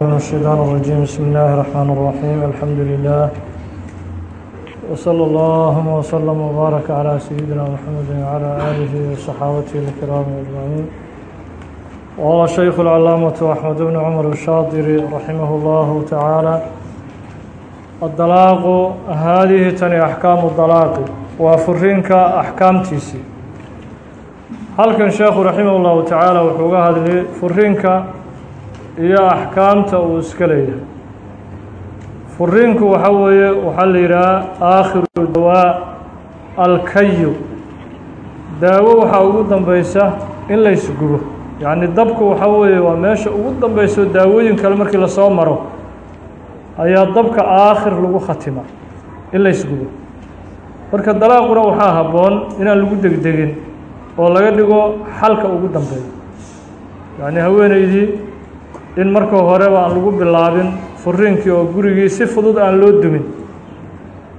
من الشيطان الرجيم بسم الله الرحمن الرحيم الحمد لله وصلى الله وسلم وبارك على سيدنا محمد وعلى آله وصحابته الكرام أجمعين وقال الشيخ العلامة أحمد بن عمر الشاطري رحمه الله تعالى الطلاق هذه تني أحكام الطلاق وفرينك أحكام تيسي هل كان شيخ رحمه الله تعالى وحوقها هذه فرينك iyo axkaamta uu iska leeyahay. Furiinku waxa weeye waxaa la yidhaha aakhiru dawaa alkayu daawo waxaa ugu dambeysa in laysgubo yacni dabku waxa weeye waa meesha ugu dambeyso daawooyin kale markii la soo maro ayaa dabka aakhir lagu khatima in laysgubo marka dalaaquna waxaa habboon inaan lagu degdegin oo laga dhigo xalka ugu dambeeya. Yacni haweeneydii in marka horeba aan lagu bilaabin furiinkii oo gurigii si fudud aan loo dumin.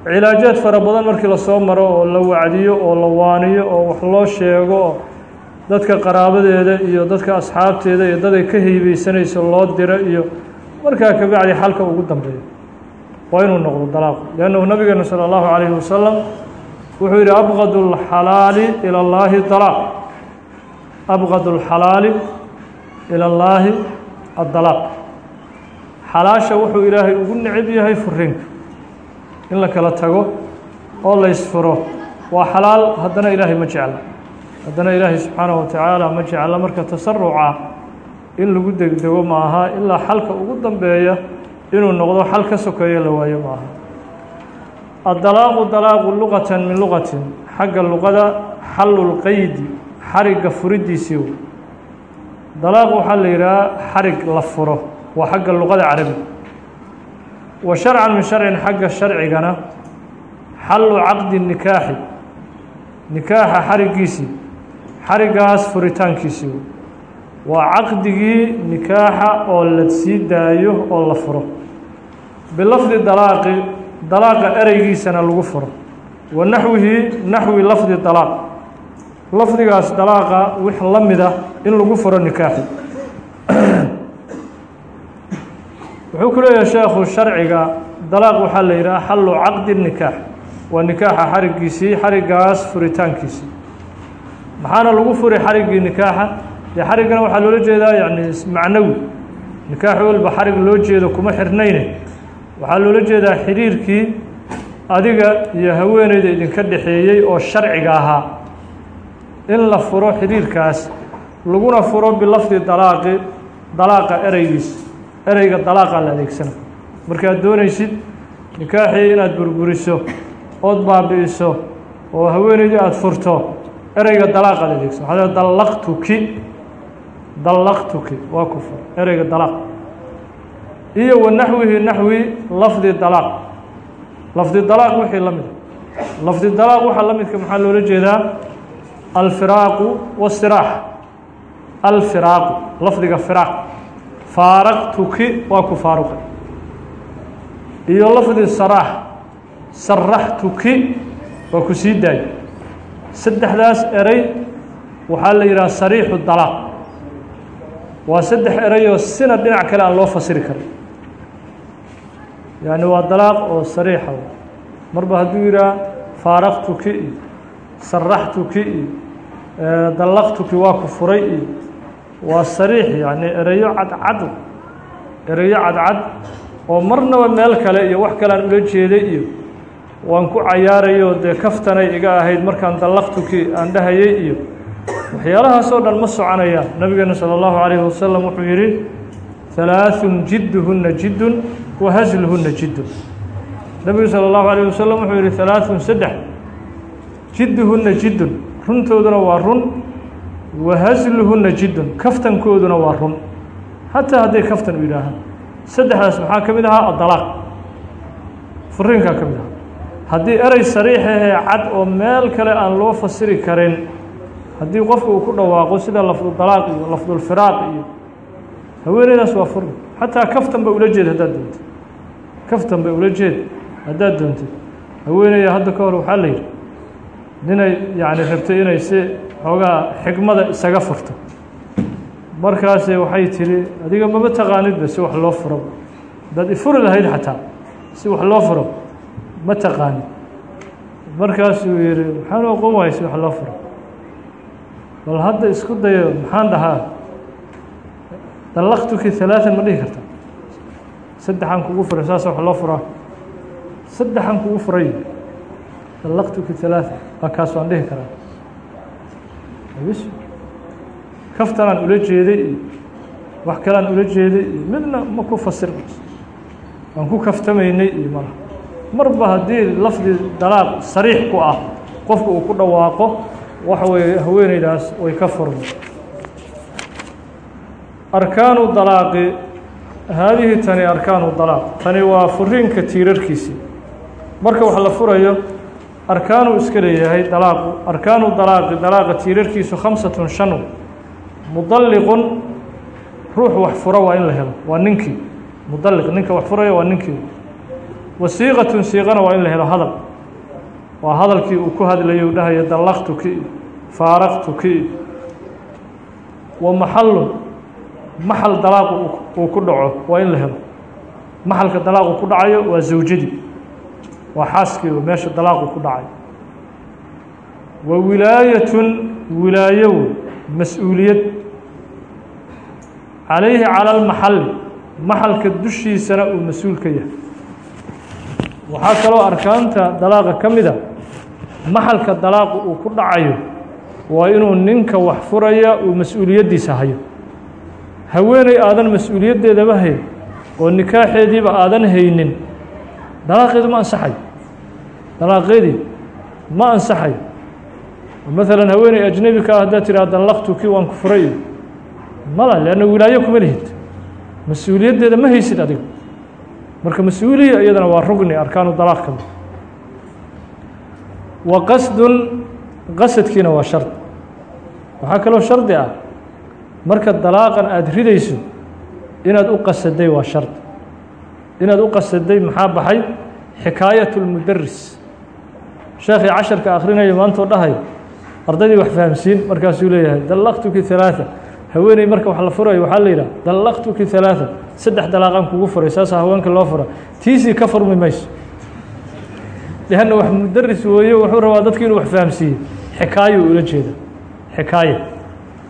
Cilaajaad fara badan markii la soo maro oo la wacdiyo oo la waaniyo oo wax loo sheego oo dadka qaraabadeeda iyo dadka asxaabteeda iyo daday ka hiibaysanayso loo diro iyo markaa kabacdi xalka ugu dambeeya. Waa inuu noqdo dalaaqu liannahu nabigeena sala allahu calayhi wasalam wuxuu yidhi abqad alxalaali ila allaahi dalaaq. Abqadu alxalaali ila allaahi addalaaq. Xalaasha wuxuu ilaahay ugu necab yahay furiinka in la kala tago oo la ysfuro waa xalaal haddana ilaahay ma jecla. Haddana ilaahay subxaanahu watacaala ma jecla marka tasaruca in lagu degdego ma aha ilaa xalka ugu dambeeya inuu noqdo xal ka sokeeyo la waayo ma aha addalaaqu dalaaqu luqatan min luqatin xagga luqada xallulqeydi xarigga furidiisii dalaaq waxaa la yidhaha xarig la furo waa xagga luqada carabiga wa sharcan min sharcin xagga sharcigana xallu caqdi nikaaxi. Nikaaxa xariggiisii xariggaas furitaankiisii waa caqdigii nikaaxa oo la sii daayo oo la furo. Bilafdi dalaaqi dalaaqa ereygiisana lagu furo. Wa naxwihi naxwi lafdi dalaaq lafdigaas dalaaqa wix la mida in lagu furo nikaaxi wuxuu ku leeyahay sheekhu sharciga dalaaq waxaa la yidhaha xallu caqdi nikaax. Waa nikaaxa xariggiisii xariggaas furitaankiisii maxaana lagu furi xariggii nikaaxa? Dee xariggana waxaa loola jeedaa yacni macnawi. Nikaax walba xarig loo jeedo kuma xirnayne. Waxaa loola jeedaa xiriirkii adiga iyo haweeneyda idinka dhexeeyey oo sharciga ahaa in la furo xiriirkaas laguna furo bilafdi dalaaqi dalaaqa ereygiis ereyga dalaaqa la adeegsana. Markaad doonaysid nikaaxii inaad burburiso ood baabi'iso oo haweeneydii aada furto ereyga dalaaqa la adeegsana. Waxaa dallaqtuki dallaqtuki waa ku ereyga dalaaq. Iyo wa naxwi lafdi dalaaq. Lafdi dalaaq wixii la mida lafdi dalaaq waxaa la midka maxaa loola jeedaa alfiraaqu wasiraax. Alfiraaqu lafdiga firaaq faaraqtuki waa ku faaruqay iyo lafdi saraax saraxtuki waa ku sii daay. Saddexdaas erey waxaa la yidhaha sariixu dalaaq waa saddex ereyoo sina dhinac kale aan loo fasiri karin. Yacni waa dalaaq oo sariixa. Marba hadduu yidhaha faaraqtuki iyo saraxtuki iyo dallaqtuki waa ku furay iyo waa sariix yacni ereyo cadcad ereyo cadcad oo marnaba meel kale iyo wax kale aan ula jeeday iyo waan ku cayaarayo dee kaftanay iga ahayd markaan dallaqtuki aan dhahayay iyo waxyaalahaasoo dhan ma soconayaan nabigeena salى اllahu calayhi wasalam wuxuu yidhi halaaثun jidduhuna jiddun wa hasluhuna jiddun nebigu salى اllahu alayh wasalam wuxuu yihi halaaثun saddex jidduhuna jiddun runtooduna waa run wa hasluhuna jiddun kaftankooduna waa run. Xataa hadday kaftan u yidhaahaan. Saddexdaas maxaa ka mid ahaa? Adalaaq furiinkaa ka mid ahaa. Haddii erey sariixahee cad oo meel kale aan loo fasiri karin haddii qofka uu ku dhawaaqo sida lafdudalaaq iyo lafdulfiraaq iyo haweeneydaas waa furi xataa kaftan ba ula jeed haddaad doontid kaftan ba ula jeed haddaad doontid haweeneya hadda ka hor waxaa la yidhi ninay yacni rabtay inay si xoogaa xigmada isaga furto. Markaase waxay tidhi adiga maba taqaanidba si wax loo furo. Dad ifuri lahayd xataa si wax loo furo ma taqaanid markaasuu yihi maxaan oqon waayay si wax loo furo. Bal hadda isku dayo maxaan dhahaa? Dallaqtuki halaatan ma dhihi karta. Saddexaan kugu furay saasa wax loo furaa saddexaan kugu furay dallaqtuki halaatan waa kaas waan dhihi karaa. Kaftanaan ula jeeday iyo wax kalean ula jeeday iyo midna ma ku fasir. Waan ku kaftamaynay iyo mala marba haddii lafdi dalaaq sariix ku ah qofka uu ku dhawaaqo waxa weeye haweeneydaas way ka furmay arkaanu dalaaqi haadihi tani arkaanu dalaaq. Tani waa furiinka tiirarkiisii. Marka wax la furayo arkaanuu iska leeyahay dalaaqu. Arkaanu dalaaqi dalaaqa tiirarkiisu khamsatun shanu. Mudalliqun ruux wax fura waa in la helo. Waa ninkii. Mudalliq ninka wax furaya waa ninkii. Wasiiqatun siiqana waa in la helo hadal. Waa hadalkii uu ku hadlayo u dhahayo dallaqtuki faaraqtuki wa maxallun maxal dalaaqu uu ku dhaco waa in la helo. Maxalka dalaaqu ku dhacayo waa zawjadii waa xaaskii meesha dalaaqu ku dhacay. Wa wilaayatun wilaayow mas'uuliyad calayhi cala almaxalli maxalka dushiisana uu mas'uul ka yahay. Waxaa kaloo arkaanta dalaaqa ka mida maxalka dalaaqu uu ku dhacayo waa inuu ninka wax furaya uu mas'uuliyaddiisa hayo. Haweeney aadan mas'uuliyaddeedaba hayn oo nikaaxeediiba aadan haynin dalaaqeedu ma ansaxayo dalaaqeedii ma ansaxayo maalan haweeney ajnebi ka ah haddaad tidhaha dallaqtuki waan ku furay. Mala leanna wilaayo kuma lihid. Mas'uuliyaddeeda ma haysid adiga marka mas'uuliya iyadana waa rugni arkaanu dalaaq ka mid wa qasdun qasadkiina waa shard. Waxaa kaloo shardi ah marka dalaaqan aada ridayso inaad u qasaday waa shard. Inaad u qasaday maxaa baxay? Xikaayat lmudaris sheekhii casharka akrinaya maantoo dhahay ardaydii wax fahamsiin markaasuu leeyahay dallaqtuki halaaa haweeney marka wax la furayo waxaa la yidhaha dallaqtuki halaaa saddex dalaaqaan kugu furay saasa haweenka loo fura tiisii ka furmi mayso. Lianna wax mudaris weeye wuxuu rabaa dadki inuu wax fahamsiiye xikaayo ula jeeda. Xikaaye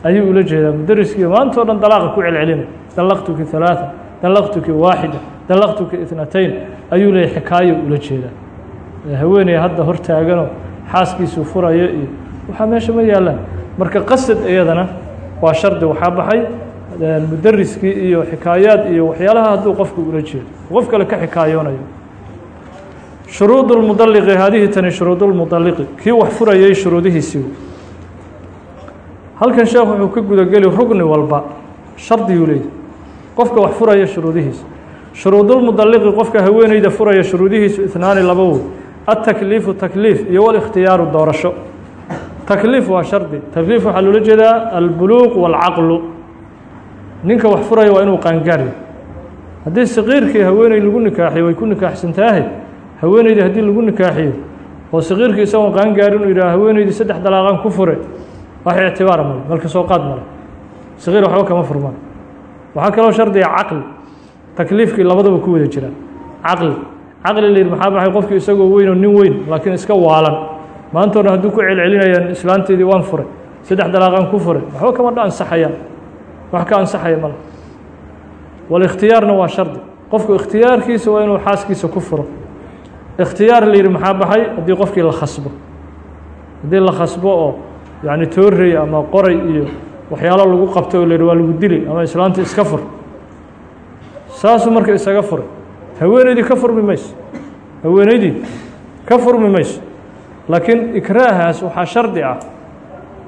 ayuu ula jeedaa mudariskii maantao dhan dalaaqa ku celcelinay dallaqtuki halaaa dallaqtuki waaxida. Dallaqtuki itnatayn ayuu leeyahy xikaayo ula jeedaa haweeney hadda hor taaganoo xaaskiisuu furayo iyo waxaa meesha ma yaallaan marka qasad iyadana waa shardi waxaa baxay mudariskii iyo xikaayaad iyo waxyaalaha hadduu qofku ula jeedo. Qof kale ka xikaayoonayo. Shuruud اlmudaliqi haadihi tani shuruud اlmudaliqi kii wax furayay shuruudihiisii halkan sheekh wuxuu ka gudageli rugni walba shardiyuu leeyahy qofka wax furaya shuruudihiisa. Shuruudulmudaliqi qofka haweeneyda furaya shuruudihiisu itnaani laba wey atakliifu takliif iyo walikhtiyaaru doorasho takliif waa shardi takliif waxaa loola jeedaa albuluuq waalcaqlu ninka wax furaya waa inuu qaangaaryo haddii saqiirkii haweeney lagu nikaaxiyo way ku nikaaxsantaahay haweeneydii haddii lagu nikaaxiyo oo saqiirkii isagoon qaangaarin uu yidhaha haweeneydii saddex dalaaqaan ku fure wax ictibaara male malka soo qaad male saqiir waxba kama furmaan. Waxaa kaloo shardiga caqli takliifkii labadaba ku wada jira. Caqli caqli la yidhi maxaa baxay? Qofkii isagoo weyn oo nin weyn laakiin iska waalan. Maantoo dhan hadduu ku celcelinayaan islaanteedii waan furay saddex dalaaqaan ku furay waxba kama dha ansaxayaan wax ka ansaxaya male walikhtiyaarna waa shardi. Qofku ikhtiyaarkiisa waa inuu xaaskiisa ku furo. Ikhtiyaar la yidhi maxaa baxay? Haddii qofkii la khasbo. Haddii la khasbo oo yacni toorrey ama qoray iyo waxyaalo lagu qabto oo la yidhi waa lagu dili ama islaanta iska fur. Saasuu marka isaga furay haweeneydii ka furmi mayso haweeneydii ka furmi mayso laakiin ikraahaas waxaa shardi ah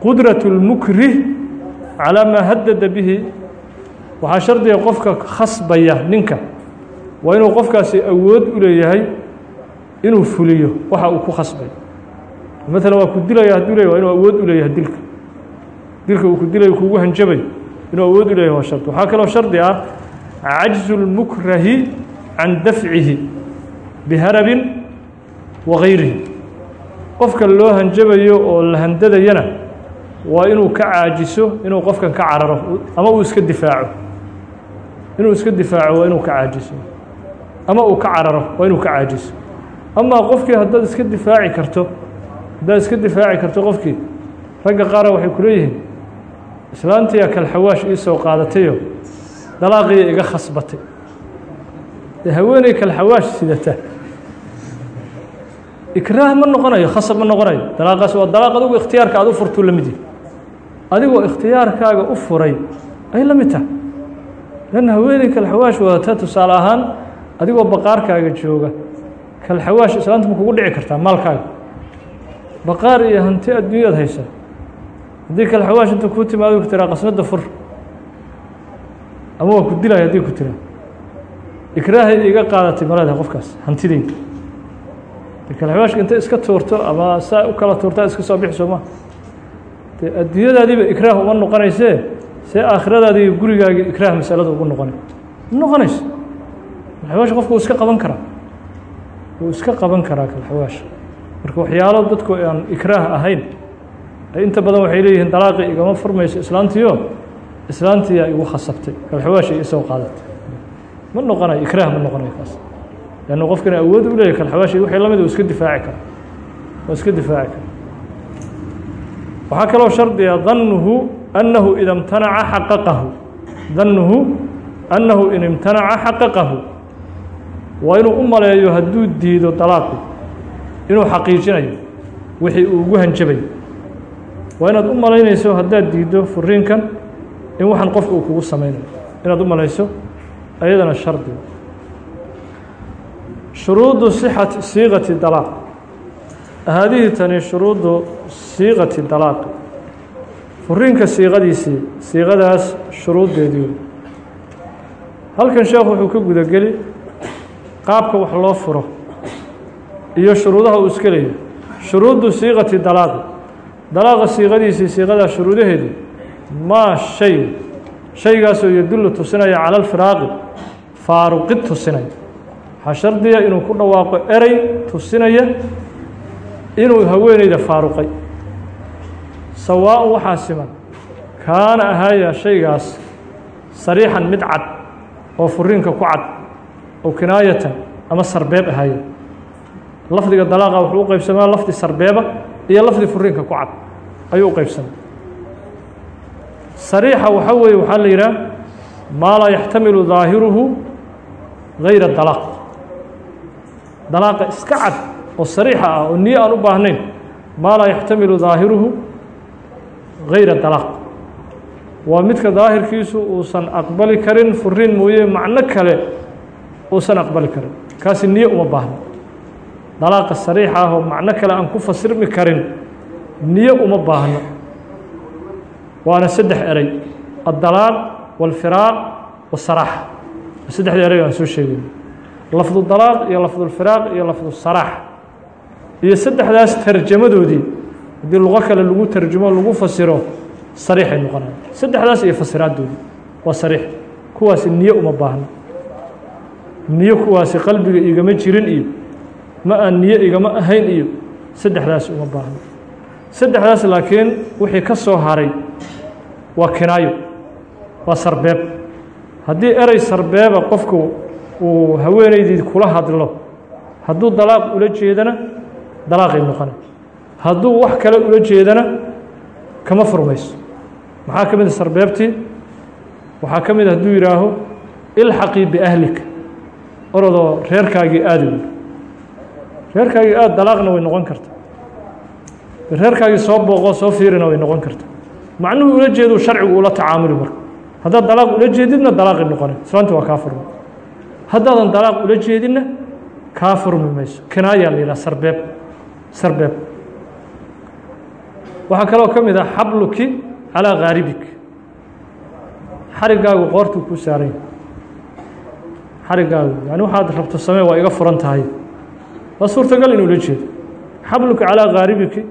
qudraة اlmukrih calىa maa hadada bihi waxaa shardiga qofka khasbaya ninka waa inuu qofkaasi awood u leeyahay inuu fuliyo waxa uu ku khasbay maalan waa ku dilaya hadduu leyahy waa inuu awood u leeyahay dilka dilka uu ku dilayo kugu hanjabay inuu awood u leeyahay waa shard waxaa kaloo shardi ah cajzu اlmukrahi can dafcihi biharabin wa gayrihi qofka loo hanjabayo oo la handadayana waa inuu ka caajiso inuu qofkan ka cararo ama uu iska difaaco inuu iska difaaco waa inuu ka caajiso ama uu ka cararo waa inuu ka caajiso amaa qofkii haddaad iska difaaci karto haddaad iska difaaci karto qofkii ragga qaara waxay ku leeyihiin islaantiyaa kalxawaash ii soo qaadatayo dalaaqiya iga khasbatay haweeney kalxawaash sidata. Ikraah ma noqonayo khasab ma noqonayo. Dalaaqaas waa dalaaq adigu ikhtiyaarka aad u furtuu la mid yahi adigoo ikhtiyaarkaaga u furay ay la mid tahay. Lanna haweeney kalxawaash wadata tusaale ahaan adigoo baqaarkaaga jooga. Kalxawaash islaanta ma kugu dhici kartaa maalkaaga. Baqaar iyo hanti adduunyaad haysa. Haddii kalxawaash inta kuu timaado ku tiraa qasnada fur. Ama waa ku dilaya haddii ku tiraa ikraahay iga qaadatay maleedahay qofkaas hantideyda kalxawaashka intay iska tuurto ama saa u kala tuurtaa iska soo bixi soo ma dee adduunyadaadiiba ikraah uma noqonaysee see aakhiradaadi iyo gurigaagi ikraah masalada ugu noqonay noqonayso kalxawaash qofku wuu iska qaban karaa. Wuu iska qaban karaa kalxawaash marka waxyaalo dadku aan ikraah ahayn inta badan waxay leeyihiin dalaaqi igama furmayso islaantiyo islaantiyaa igu khasabtay. Kalxawaash ay isoo qaadatay ma noqonayo ikraah ma noqonayo kaas. Lann qofkan awood u leeyahy kalxabaashid wixii la mid u iska difaaci kara oo iska difaaci kara waxaa kaloo shardiga ah, dannuhu annahu ida imtanaca xaqaqahu. Dannuhu annahu in imtanaca xaqaqahu. Waa inuu u maleeyo hadduu diido dalaaqu inuu xaqiijinayo wixii uu ugu hanjabay waa inaad u malaynayso haddaad diiddo furiinkan in waxaan qofka uu kugu samaynayo. Inaad u malayso ayadana shardiga shuruudu صixati siiqati dalaaq. Haadihi tani shuruudu siiqati dalaaqi furiinka siiqadiisii siiqadaas shuruuddeedii halkan sheekhu wuxuu ka gudageli qaabka wax loo furo iyo shuruudaha uu iska leeyahay. Shuruudu siiqati dalaaqi dalaaqa siiqadiisii siiqadaa shuruudaheedii maa shay shaygaasoo yadullu tusinaya cala alfiraaqi faaruqid tusinaya waxaa shardiya inuu ku dhawaaqo erey tusinaya inuu haweeneyda faaruqay. Sawaaءun waxaa siman kaana ahaaya shaygaas sariixan mid cad oo furiinka ku cad oo kinaayatan ama sarbeeb ahaaya lafdiga dalaaqa wuxuu u qeybsamaa lafdi sarbeeba iyo lafdi furiinka ku cad. Ayuu u qeybsamay sariixa waxaa weeye waxaa la yidhaha maa laa yaxtamilu daahiruhu gayra dalaaq. Dalaaqa iska cad oo sariixa ah oo niyo aan u baahnayn maa laa yaxtamilu daahiruhu gayra dalaaq. Waa midka daahirkiisu uusan aqbali karin furiin mooye macno kale uusan aqbali karin. Kaasi niyo uma baahna. Dalaaqa sariixa ah oo macno kale aan ku fasirmi karin niyo uma baahno waana saddex eray addalaal wاlfiraaq wاsaraaxa saddexda eray aan soo sheegay. Lafdu dalaaq iyo lafdulfiraaq iyo lafdusaraax iyo saddexdaas tarjamadoodii haddii luqo kale lagu tarjumo lagu fasiro sariixay noqonaan. Saddexdaas iyo fasiraadoodii waa sariix. Kuwaasi niyo uma baahno niyo kuwaasi qalbiga igama jirin iyo ma aan niyo igama ahayn iyo saddexdaas uma baahno saddexdaas laakiin wixii ka soo haray waa kinaayo waa sarbeeb. Haddii erey sarbeeba qofku uu haweeneydii kula hadlo hadduu dalaaq ula jeedana dalaaqay noqona hadduu wax kale ula jeedana kama furmayso. Maxaa ka mid a sarbeebtii? Waxaa ka mid a hadduu yidhaaho ilxaqii biahlika. Orodoo reerkaagii aada wy reerkaagii aada dalaaqna way noqon karta. Reerkaagii soo booqoo soo fiirina way noqon karta macnuhu ula jeeduu sharcigu ula tacaamuli marka. Haddaad dalaaq ula jeedidna dalaaqay noqona islaanti waa kaa furmay haddaadan dalaaq ula jeedinna kaa furmi mayso. Kinaayaa la yidhaha sarbeeb. Sarbeeb. Waxaa kaloo ka mid ah xabluki calaa ghaaribik. Xarigaagu qoortuu kuu saaran yahay xarigaagu yani waxaad rabto samee waa iga furan tahay. Waa suurtagal inuu ula jeedo. Xabluki calaa ghaaribiki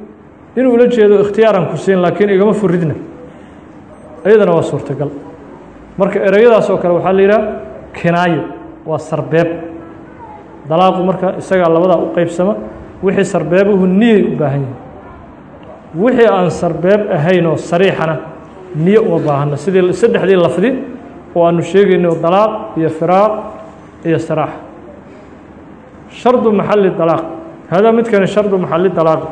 inuu ula jeedo ikhtiyaaran ku siin laakiin igama furidna iyadana waa suurtagal. Marka ereyadaas oo kale waxaa la yidhaha kinaayo waa sarbeeb. Dalaaqu marka isagaa labadaa u qeybsama wixii sarbeebuhu niyay u baahan yahay. Wixii aan sarbeeb ahayn oo sariixana niyo uma baahana sidii saddexdii lafdi oo aanu sheegayno dalaaq iyo firaaq iyo saraax. Shardu maxali dalaaq. Hadaa midkani shardu maxali dalaaqi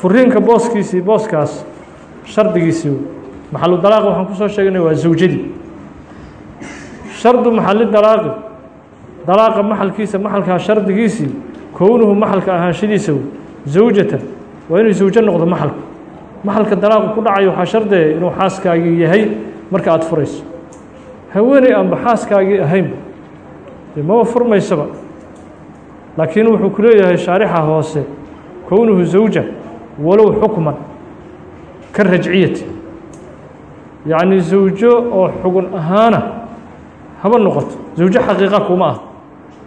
furiinka booskiisii booskaas shardigiisii maxalu dalaaq waxaan ku soo sheegnay waa zawjadii shardu maxali dalaaqi dalaaqa maxalkiisa maxalkaa shardigiisii kownuhu maxalka ahaanshadiisa zawjatan waa inuu zawjo noqdo maxalka maxalka dalaaqu ku dhacayo waxaa shardiya inuu xaaskaagii yahay marka aada furayso. Haweeney aanba xaaskaagii ahaynba dee maba furmaysaba. Laakiin wuxuu ku leeyahay shaarixa hoose kownuhu zawja walow xukman ka rajciyati yacni zawjo oo xugun ahaana haba noqoto. Zawjo xaqiiqa kuma ah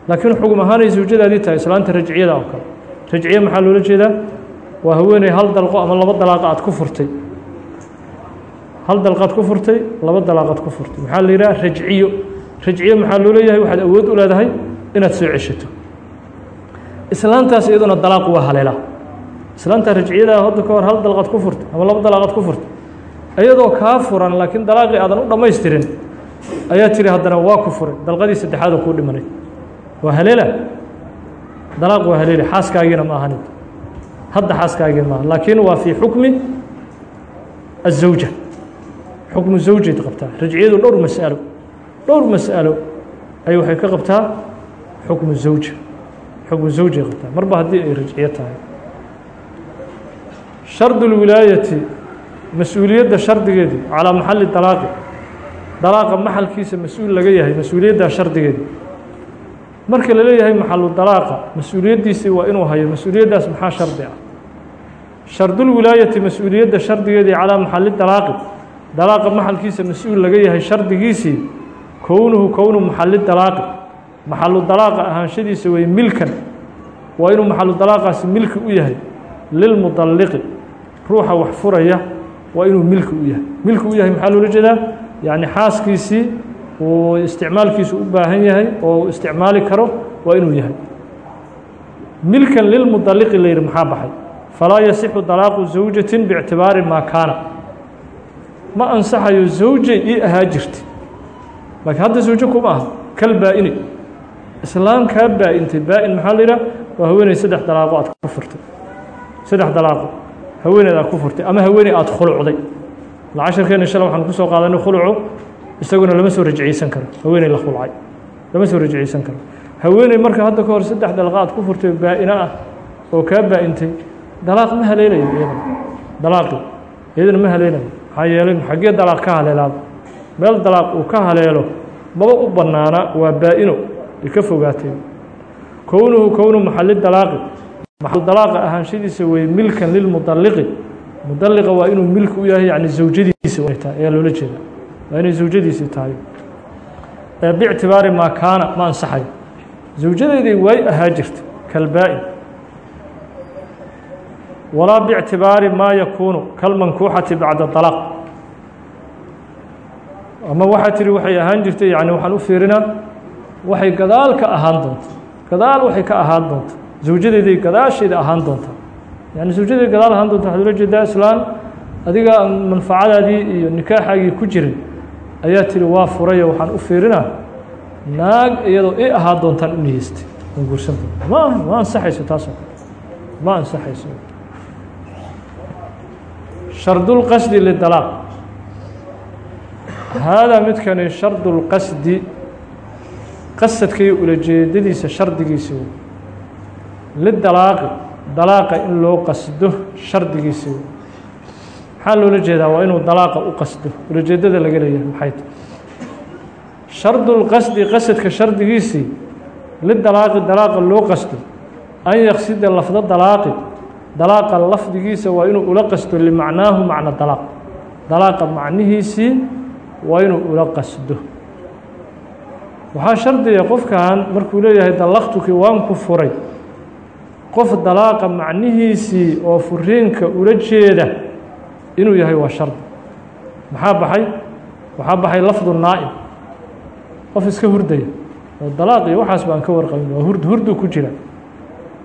laakiin xugum ahaanay zawjadaadii tahay islaanta rajciyada oo kale. Rajciye maxaa loola jeedaa? Waa haweeney hal dalqo ama laba dalaaqa aad ku furtay. Hal dalqaad ku furtay laba dalaaqaad ku furtay. Maxaa la yidhaha? Rajciyo. Rajciye maxaa loo leeyahay? Waxaad awood u leedahay inaad soo ceshato. Islaantaas iyaduna dalaaqu waa haleelaa islaanta rajciyada hadda ka hor hal dalqaad ku furtay ama laba dalaaqaad ku furtay iyadoo kaa furan laakiin dalaaqii aadan u dhammaystirin ayaa tiri haddana waa ku furay dalqadii saddexaad oo kuu dhimanay waa haleela dalaaq waa haleeli xaaskaagiina ma ahanin hadda xaaskaagii maaha laakiin waa fii xukmi الزawja xukmu zawjayd qabtaa rajciyadu dhowr mas'alo dhowr mas'alo ay waxay ka qabtaa xukmu zawja xukmu zawjay qabtaa marba haddii ay rajciyo tahay shardu اlwilaayati mas'uuliyadda shardigeedii calaa maxali dalaaqi dalaaqa maxalkiisa mas'uul laga yahay mas'uuliyaddaa shardigeedii marka la leeyahay maxalu dalaaqa mas'uuliyaddiisii waa inuu hayo mas'uuliyaddaas maxaa shardi ah? Shardulwilaayati mas'uuliyadda shardigeedii calaa maxali dalaaqi dalaaqa maxalkiisa mas'uul laga yahay shardigiisii kownuhu kownu maxali dalaaqi maxalu dalaaqa ahaanshadiisa wey milkan waa inuu maxalu dalaaqaasi milki u yahay lilmudalliqi ruuxa wax furaya waa inuu milki u yahay. Milki u yahay maxaa loola jeedaa? Yacni xaaskiisii uu isticmaalkiisu u baahan yahay oo isticmaali karo waa inuu yahay. Milkan lilmudalliqi la yidhi maxaa baxay? Falaa yasixu dalaaqu zawjatin biictibaari maa kaana. Ma ansaxayo zawjay ii ahaa jirta laakiin hadda zawjo kuma aha. Kal baa-ini. Islaam kaa baa-intay. Baa-in maxaa la yidhaha? Waa haweeney saddex dalaaqo aad ku furtay. Saddex dalaaqo haweeneed aad ku furtay ama haweeney aada khulucday. Lacasharkeena shala waxaan ku soo qaadanay khulucu isaguna lama soo rajciyeysan karo. Haweeney la khulcay lama soo rajciyeysan karo. Haweeney marka hadda ka hor saddex dalqa aad ku furtay baa-ino ah oo kaa baa-intay dalaaq ma haleelayo iyadana. Dalaaqi iyadana ma haleelayo. Maxaa yeelay xaggee dalaaq ka haleelaaba meel dalaaq uu ka haleelo maba u bannaana waa baa-ino ay ka fogaatay. Kownuhu kownu maxali dalaaqi maxal dalaaqa ahaanshadiisa wey milkan lilmudalliqi mudalliqa waa inuu milki u yahay yani zawjadiisa tahay ayaa loola jeeda waa inay zawjadiisii tahay. Bictibaari maa kaana ma ansaxayo zawjadayday way ahaa jirta kalbaa-in. Walaa bictibaari maa yakuunu kalmankuuxati bacda dalaaq ama waxaa tihi waxay ahaan jirtay yani waxaan u fiirinaa waxay gadaal ka ahaan doonta. Gadaal waxay ka ahaan doonta zawjadeyday gadaasheeda ahaan doonta yani zawjadeeda gadaal ahaan doonta waxaad ula jeedaa islaan adiga manfacadaadii iyo nikaaxaagii ku jirin. Ayaa tihi waa furayo waxaan u fiirinaa naag iyadoo i ahaa doontaan u niyeystay aan guursan doonta ma ma ansaxayso taasoo kale ma ansaxayso shardulqasdi lidalaaq haadaa midkani shardulqasdi qasadka iyo ulajeedadiisa shardigiisi. wey lidalaaqi dalaaqa in loo qasdo shardigiisi maxaa loola jeedaa waa inuu dalaaqa u qasdo ulajeedada laga leeyahay maxay tahay shardulqasdi qasadka shardigiisii lidalaaqi dalaaqa loo qasdo an yaqsida lafdo dalaaqi dalaaqa lafdigiisa waa inuu ula qasdo limacnaahu macna dalaaq dalaaqa macnihiisii waa inuu ula qasdo waxaa shardiga qofkan markuu leeyahay dallaqtukii waan ku furay qof dalaaqa macnihiisii oo furiinka ula jeeda inuu yahay waa shardi maxaa baxay? Waxaa baxay lafdu naa'im. Qof iska hurdaya oo dalaaq iyo waxaas baan ka warqabin waa hurd hurdu ku jira.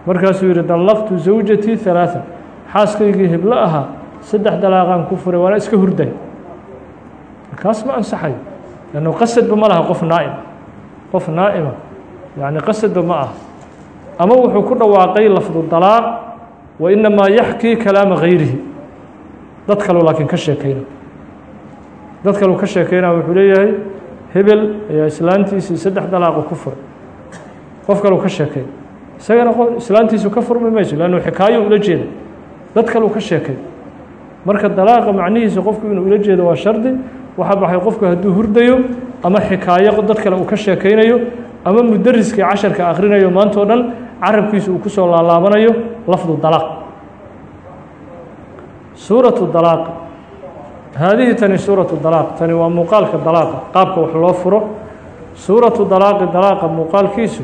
Markaasuu yihi dallaqtu zawjatii ثalaaثa xaaskaygii heblo ahaa saddex dalaaqaan ku furay waana iska hurday. Kaas ma ansaxayo lannu qasadba ma laha qof naa'im. Qof naa'ima yacni qasadba ma ah ama wuxuu ku dhawaaqay lafdu dalaaq wa inamaa yaxkii kalaama gayrihi. Dad kaleu laakiin ka sheekeyna dad kaleu ka sheekeynaa wuxuu leeyahay hebel ayaa islaantiisii saddex dalaaqo ku furay qof kaleu ka sheekey isagana islaantiisu ka furmi mayso leannu xikaayo ula jeeda. Dad kaleu ka sheekay. Marka dalaaqa macnihiisa qofku inuu ula jeedo waa shardi waxaa baxay qofku hadduu hurdayo ama xikaayo dad kale uu ka sheekeynayo ama mudariskii casharka akhrinayo maanta o dhan carabkiisa uu ku soo laalaabanayo lafdu dalaaq. Suuratu dalaaq. Haadihi tani suuratu dalaaq. Tani waa muuqaalka dalaaqa. Qaabka wax loo furo. Suuratu dalaaqi dalaaqa muuqaalkiisu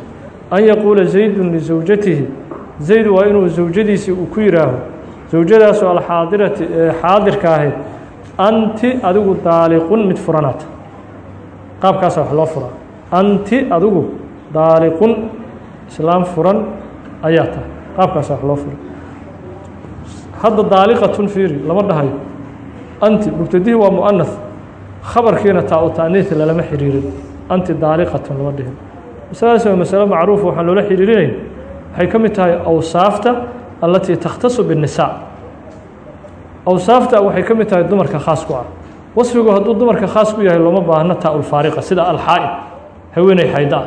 an yaquula zaydun lisawjatihi zayd waa inuu zawjadiisii uu ku yihaaho zawjadaasoo alxaadirati ee xaadirka ahayd. Anti adigu daaliqun mid furanaata qaabkaasa wax loo furaa anti adigu daaliqun islaam furan ayaa tahay. Qaabkaasa wax loo fura hadda daaliqatun fiiri lama dhahayo. Anti mubtadihii waa mu'anath khabarkiina taa u taaniis lalama xiriirin. Anti daaliqatun lama dhihin. Masaladaas waa masalo macruufa waxaan loola xiriirinaya waxay ka mid tahay awsaafta alatii takhtasu biالnisaa awsaafta waxay ka mid tahay dumarka khaas ku ah. Wasfigu hadduu dumarka khaas ku yahay looma baahno taa ulfaariqa sida alxaa'id haweeney xayda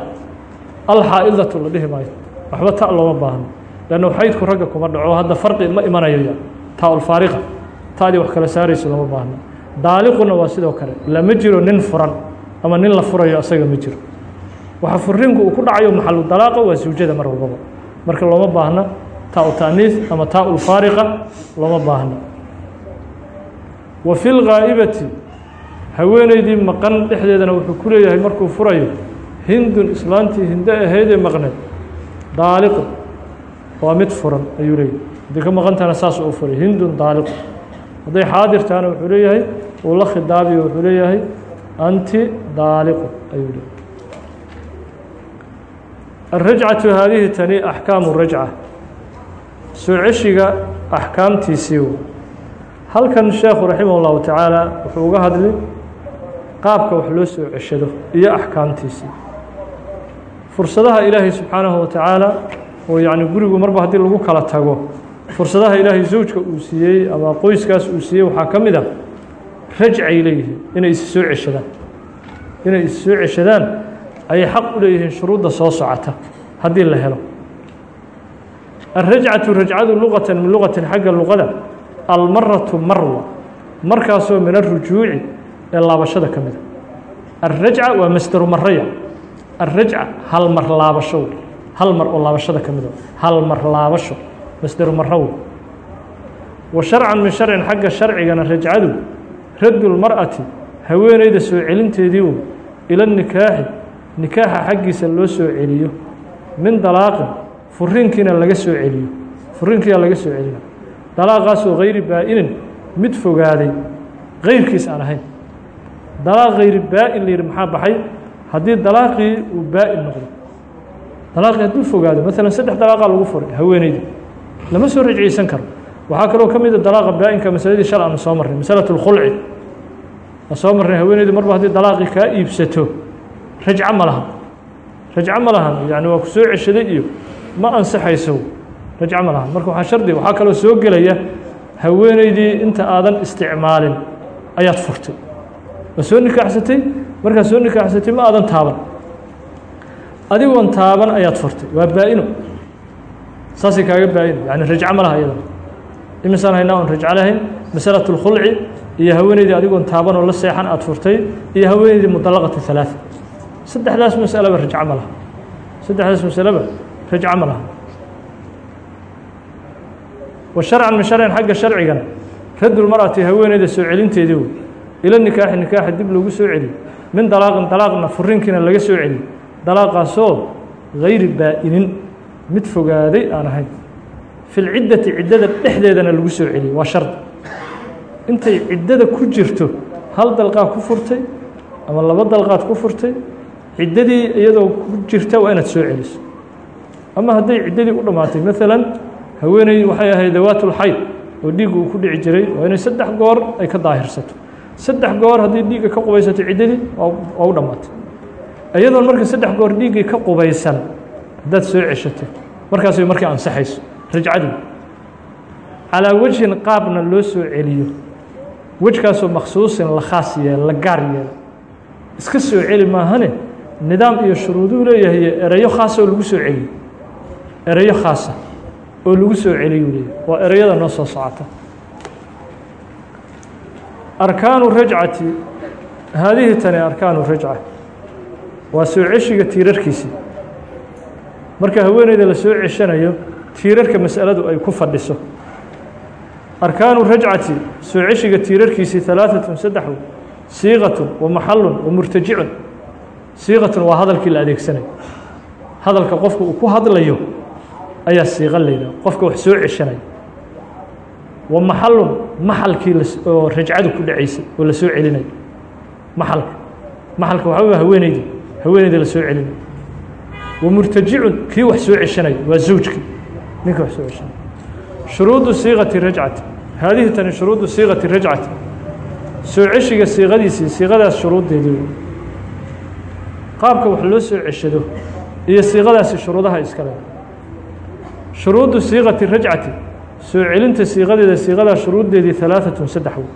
alxaa'idatu la dhihi maayo. Waxba ta looma baahno leannu xaydku ragga kuma dhaco. Hadda farqi ma imanayo ya. Taa ulfaariqa taadii wax kala saarayso looma baahno daaliquna waa sidoo kale. Lama jiro nin furan ama nin la furayo asaga ma jiro. Waxa furinku uu ku dhacayo maxalu dalaaqa waa zawjada mar walbaba. Marka looma baahna taa u taaniis ama taa ulfaariqa looma baahno wa fi lgaa'ibati haweeneydii maqan dhexdeedana wuxuu ku leeyahay markuu furayo hindun islaantii hinde ahaydee maqneed daaliqu waa mid furan ayuu leeyahay haddii ka maqantahana saas uu furay hindun daaliqu hadday xaadirtaana wuxuu leeyahay uu la khidaabiyo wuxuu leeyahay anti daaliqu ayuu leeyahay الrajcaةu haadihi tani axkaamu rajca soo ceshiga axkaamtiisii w halkan sheekhu raximah اllahu tacaala wuxuu uga hadli qaabka wax loo soo ceshado iyo axkaamtiisii fursadaha ilaahay subxaanahu wa tacaala oo yacni gurigu marba haddii lagu kala tago fursadaha ilaahay zawjka uu siiyey ama qoyskaas uu siiyey waxaa ka mid a rajcay leeyihiin inay is soo ceshadaan. Inay is soo ceshadaan ayay xaq u leeyihiin shuruudda soo socota haddii la helo. Alrajcatu rajcadu luqatan min luqatin xagga luqada almaratu marwa markaasoo min arujuuci ee laabashada ka mida alrajca waa masdaru maraya alrajca hal mar laabasho hal mar oo laabashada ka mida hal mar laabasho masdaru maraw wa sharcan min sharcin xagga sharcigana rajcadu raddu lmar'ati haweeneyda soo celinteedii u ila nikaaxi nikaaxa xaggiisa loo soo celiyo min dalaaqin furiinkiina laga soo celiyo furiinkiina laga soo celina dalaaqaasoo gayri baa-inin mid fogaaday gayrkiis aan ahayn dalaaq gayri baa-in la yidhi maxaa baxay haddii dalaaqii uu baa-in noqdo dalaaqii hadduu fogaado maalan saddex dalaaqaa lagu furay haweeneyda lama soo rajciyeysan karo. Waxaa kaloo ka mida dalaaqa baa-inka masaladii shal aanu soo marnay masalatu lkhulci aan soo marnay haweeneydu marba haddii dalaaqii kaa iibsato rajco ma lahan rajco ma lahan yani waa ku soo ceshaday iyo ma ansaxayso. Rajco ma lahan marka waxaa shardi waxaa kaloo soo gelaya haweeneydii inta aadan isticmaalin ayaad furtay. Waa soo nikaaxsatay markaad soo nikaaxsatay ma aadan taaban. Adigoon taaban ayaad furtay waa baa-ino. Saasay kaaga baa-ino. Yani rajco ma laha iyada imisaan haynaa oon rajco lahayn masalatu lkhulci iyo haweeneydii adigoon taaban oo la seexan aada furtay iyo haweeneydii mudalaqatu halaaثa saddexdaas masaleba rajco ma laha. Saddexdaas masaleba rajco ma laha. Wa sharcan min sharcin xagga sharcigana raddulmar'ati haweeneyda soo celinteedii ila nikaaxi nikaaxa dib lagu soo celiyo min dalaaqin dalaaqna furiinkiina laga soo celiyo. Dalaaqaasoo gayri baa-inin mid fogaaday aan ahayn. Fi lciddati ciddada dhexdeedana lagu soo celiyo waa shardi intay ciddada ku jirto hal dalqaa ku furtay ama laba dalqaad ku furtay ciddadii iyadoo ku jirta waa inaad soo celiso. Ama hadday ciddadii u dhammaatay maalan haweeney waxay ahayd dawaatulxayd oo dhiigga uu ku dhici jiray waa inay saddex goor ay ka daahirsato saddex goor haddii dhiigga ka qubaysato ciddadii waa u dhammaatay. Iyadoon marka saddex goor dhiiggii ka qubaysan haddaad soo ceshato markaas way markii ansaxayso. Rajcadii calaa wejhin qaabna loo soo celiyo. Wejkaasoo maksuusin la khaas yeelo la gaar yeelo iska soo celi maahane nidaam iyo shuruuduu leeyahay ereyo khaasa oo lagu soo celiyo. Ereyo khaasa oo lagu soo celiyuu leeyahay waa ereyada noo soo socota arkaanu rajcati haadihi tani arkaanu rajca waa soo ceshiga tiirarkiisii marka haweeneyda la soo ceshanayo tiirarka mas'aladu ay ku fadhiso. Arkaanu rajcati soo ceshiga tiirarkiisii halaaثatun saddexu siiqatun wa maxalun wa murtajicun siiqatun waa hadalkii la adeegsanayo hadalka qofka uu ku hadlayo ayaa siiqo layidhaha qofka wax soo ceshanaya wa maxalun maxalkii oo rajcadu ku dhacaysay oo la soo celinayo maxalka maxalka waxaa waa haweeneyda la soo celinayo wa murtajicun kii wax soo ceshanaya waa zawjkii. Ninka wax soo ceshanaya shuruudu siiqati rajcati. Haadihi tani shuruudu siiqati rajcati. Soo ceshiga siiqadiisii siiqadaas shuruuddeedii qaabka wax loo soo ceshado iyo siiqadaasi shuruudaha iska leh. Shuruudu siiqati rajcati soo celinta siiqadeeda siiqadaa shuruuddeedii halaaثatun saddex wey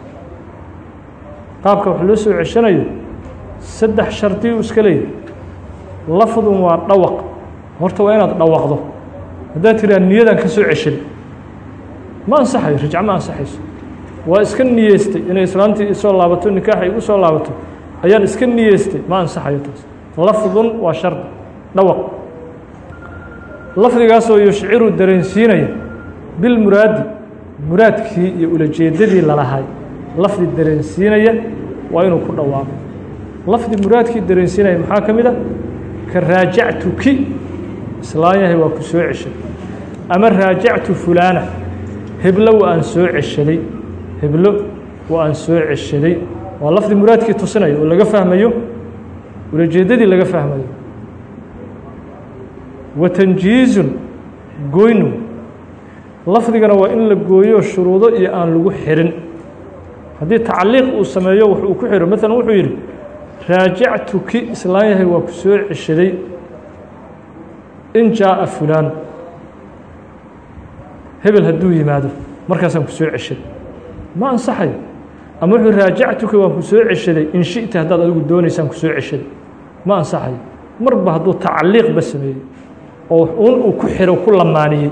qaabka wax loo soo ceshanayo saddex shardi uu iska leeyahy lafdun waa dhawaq. Horta waa inaad dhawaqdo. Haddaad tiraa niyadan ka soo ceshan ma ansaxayo rajc ma ansaxayso. Waa iska niyeystay inay islaantii isoo laabato nikaaxa igu soo laabato. Ayaan iska niyeystay ma ansaxayo taas. Lafdun waa shardi dhawaq. Lafdigaasoo yushciru dareensiinaya bilmuraadi muraadkii iyo ulajeedadii lalahay lafdi dareensiinaya waa inuu ku dhawaaqo. Lafdi muraadkii dareensiinaya maxaa ka mid a ka raajactuki islaan yahay waa ku soo ceshay. Ama raajactu fulaana heblo wa aan soo ceshaday. Heblo wa aan soo ceshaday. Waa lafdi muraadkii tusinaya oo laga fahmayo ulajeedadii laga fahmayo. Wa tanjiizun goynu lafdigana waa in la gooyo shuruudo iyo aan lagu xirin. Haddii tacliiq uu sameeyo wax uu ku xiro. Maalan wuxuu yidhi raajactuki islaan yahay waa ku soo ceshaday. In jaaءa fulaan. Hebel hadduu yimaado markaasaan ku soo ceshaday. Ma ansaxayo ama wuxuu raajactuka waan ku soo ceshaday. In shiئta haddaad adigu doonaysaan ku soo ceshaday. Ma ansaxayo marba hadduu tacliiqba sameeyey oo un uu ku xiro ku lamaaniyey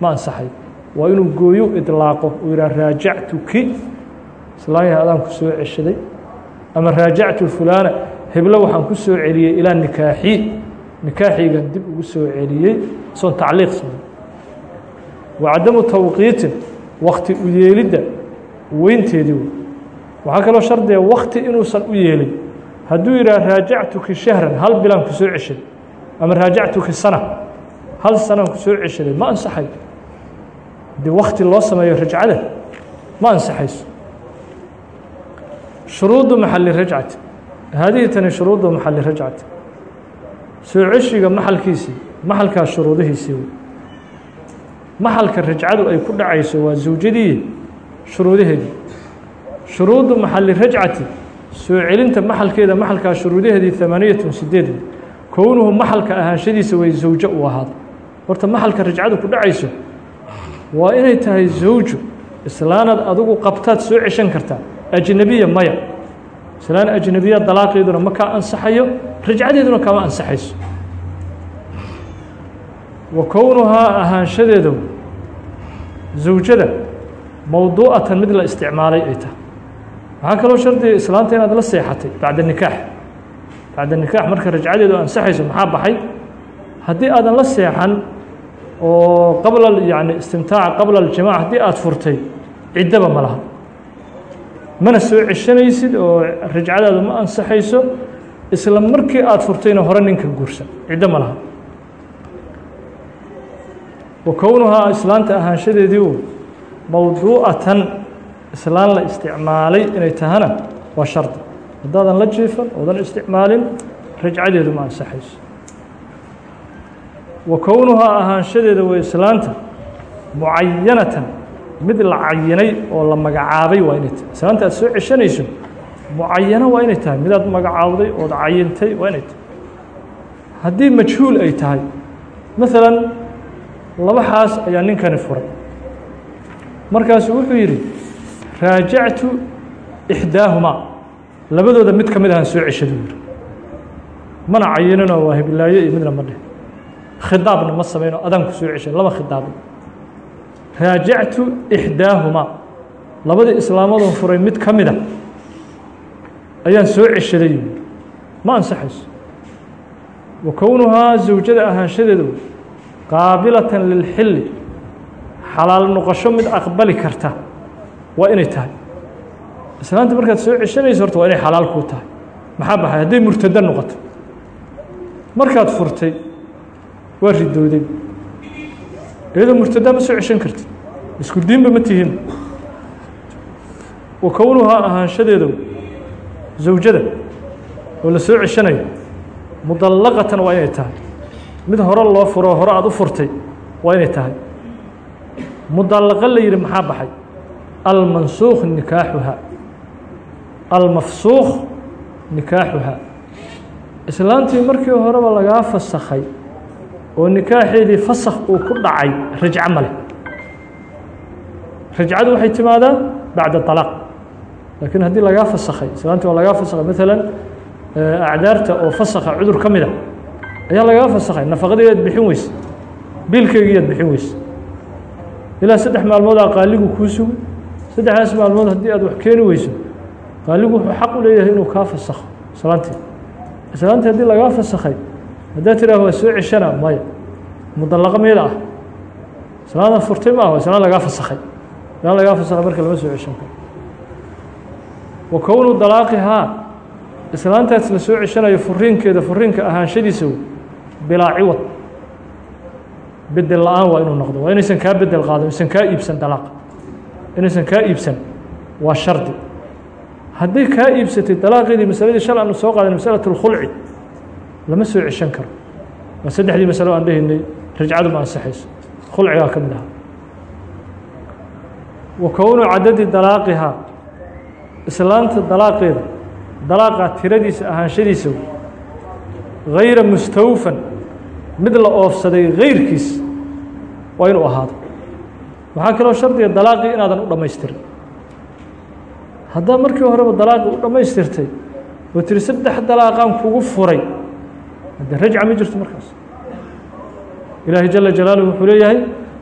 ma ansaxayo waa inuu gooyo iطlaaqo uu yidhah raajactuki. Islaan yahay adaan ku soo ceshaday. Ama raajactu fulaana. Heblo waxaan ku soo celiyey ilaa nikaaxi. Nikaaxigan dib ugu soo celiyey. Soon tacliiq samey wa cadamu tawqiitin wakti u yeelidda weynteedii wey waxaa kaloo shardiga wakti inuusan u yeelin. Hadduu yidhaah raajactuki shahran hal bilaan ku soo ceshaday. Ama raajactuki sana hal sanaan ku soo ceshaday. Ma ansaxay haddii wakti loo sameeyo rajcada ma ansaxayso. Shuruudu maxali rajcati. Haadihi tani shuruudu maxali rajcati. Soo ceshiga maxalkiisii maxalkaas shuruudihiisii wey maxalka rajcadu ay ku dhacayso waa zawjadii shuruudaheedii. Shuruudu maxali rajcati soo celinta maxalkeeda maxalkaa shuruudaheedii amaaniyatun sideed kownuhu maxalka ahaanshadiisa way zawjo uu ahaado horta maxalka rajcadu ku dhacayso waa inay tahay zawjo islaanaad adigu qabtaad soo ceshan kartaa ajnebiya maya. Islaan ajnebiya dalaaqeeduna ma kaa ansaxayo rajcadeeduna kama ansaxayso. Wa kownuhaa ahaanshadeedu zawjada mowduucatan mid la isticmaalay ay tahay. Waxaa kaloo shardiga islaanta inaad la seexatay bacda nikaax. Bacda nikaax marka rajcadeedu ansaxayso maxaa baxay? Haddii aadan la seexan oo qabla yani istimtaaca qabla aljimaac haddii aada furtay ciddaba ma laha. Mana soo ceshanaysid oo rajcadaadu ma ansaxayso isla markii aada furtayna hore ninka guursan ciddo ma laha. Wa kownuhaa islaanta ahaanshadeedii u mowduucatan islaan la isticmaalay inay tahana waa shardi. Haddaadan la jiifan oodan isticmaalin rajcadeedu ma ansaxayso wa kownuhaa ahaanshadeeda way islaanta mucayanatan mid la cayinay oo la magacaabay waa inay tahay. Islaanta aad soo ceshanayso mucayano waa inay tahay. Midaad magacaawday ood cayintay waa inay tahay. Haddii majhuul ay tahay maalan laba xaas ayaa ninkani furay. Markaasu wuxuu yidhi raajactu ixdaahumaa labadooda mid ka mid ahaan soo ceshadu yidhi. Mana cayininoo waa hiblaayo iyo midna ma dheh khidaabna ma samayno adaanku soo ceshay laba khidaaba raajactu ixdaahumaa labadii islaamadoo furay mid ka mid a ayaan soo ceshaday. Ma ansaxayso? Wa kownuhaa zawjada ahaanshadeedu qaabilatan lilxilli xalaal noqosho mid aqbali karta. Waa inay tahay. Islaanta markaad soo ceshanayso horta waa inay xalaal kuu tahay. Maxaa baxay? Hadday murtado noqoto. Markaad furtay waa ridowday iyadoo murtadaa ma soo ceshan kartid. Isku diinba ma tihiin wa kownuhaa ahaanshadeedu zawjada oo la soo ceshanayo mudallaqatan waa inay tahay. Mid hore loo furo hore aada u furtay waa inay tahay. Mudallaqo la yidhi maxaa baxay? Almansuukh nikaaxuha. Almafsuukh nikaaxuha. Islaantii markii horeba lagaa fasakhay oo nikaaxeedii fasakh uu ku dhacay rajco male rajcadu waxay timaadaa bacda طalaaq laakiin haddii lagaa fasakhay islaantii waa lagaa fasakhay maalan acdaarta oo fasakha cudur ka mida ayaa lagaa fasakhay nafaqadii aad bixin weyse biilkeygii aad bixin weyse ilaa saddex maalmoodaa qaaligu kuu sugi saddexdaas maalmood haddii aad wax keeni weyso qaaligu wuxuu xaq u leeyahay inuu kaa fasakho islaantii islaantii haddii lagaa fasakhay haddaad tidhaah waa soo ceshana maya mudallaqo miyada ah. Islaantan furtay ma ah waa islaan lagaa fasakhay islaan lagaa fasakhay marka lama soo ceshan karo wa kownu dalaaqihaa islaantaas la soo ceshanayo furiinkeeda furiinka ahaanshadiisa bilaa ciwad. Bedel la'aan waa inuu noqdo. Waa inaysan kaa bedel qaadin aysan kaa iibsan dalaaq. Inaysan kaa iibsan waa shardi. Hadday kaa iibsatay dalaaqeedii masaladii shal aanu soo qaadan masalat اlkhulci lama soo ceshan karo. Waa saddexdii masalo aan dhehaynay rajcadu ma ansaxayso. Khulcigaa ka mid aha. Wa kownu cadadi dalaaqihaa islaanta dalaaqeeda dalaaqa tiradiisa ahaanshadiisa gayra mustawfan mid la oofsaday gayrkiis waa inuu ahaado. Waxaa kaloo shardiga dalaaqii inaadan u dhammaystirin. Haddaad markii horeba dalaaqii u dhammaystirtay oo tiri saddex dalaaqaan kugu furay hadde rajca ma jirto markaas. Ilaahay jala jalaaluhu wuxuu leeyahay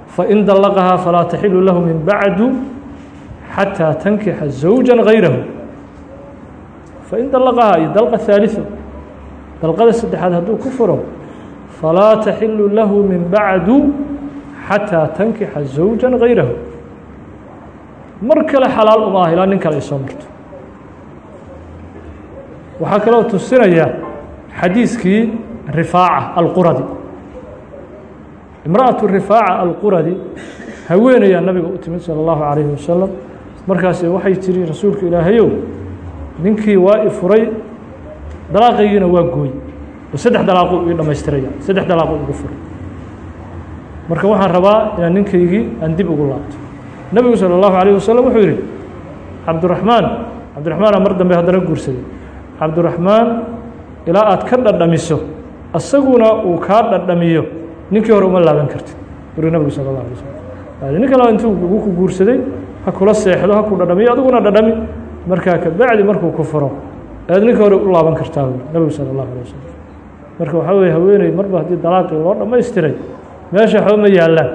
fain dallaqahaa falaa taxilu lahu min bacdu xataa tankixa zawja gayrahu fain dallaqahaa iyo dalqa haaliثa dalqada saddexaad hadduu ku furo falaa taxilu lahu min bacdu xataa tankixa zawja gayrahu mar kale xalaal uma ah ilaa nin kale ay soo marto. Waxaa kaloo tusinaya xadiiskii rifaaca alquradi imra'atu rifaaca alquradi haweenayaa nabiga u timid salى اllahu calayhi wasalam markaasi waxay tiri rasuulka ilaahayow ninkii waa i furay dalaaqaygiina waa gooy oo saddex dalaaquu ii dhammaystiraya saddex dalaaquu igu furay marka waxaan rabaa inaan ninkaygii aan dib ugu laabto nebigu salى اllahu alayh wasalam wuxuu yidhi cabdiraxmaan cabdiraxmaana mar dambe haddana guursaday cabdiraxmaan ilaa aad ka dhadhamiso isaguna uu kaa dhadhamiyo ninkii hore uma laaban karti. Wuri nabigu sal اla alay slam ninkan intuu ugu ku guursaday ha kula seexdo ha ku dhadhamiyo adiguna dhadhami. Markaa kabacdi markuu ku furo ayaad ninkii hore u laaban kartaa nabigu sal اlahu alay wasalam marka waxaa weye haweeney marba haddii dalaaqii loo dhammaystiray meesha waxba ma yaallaan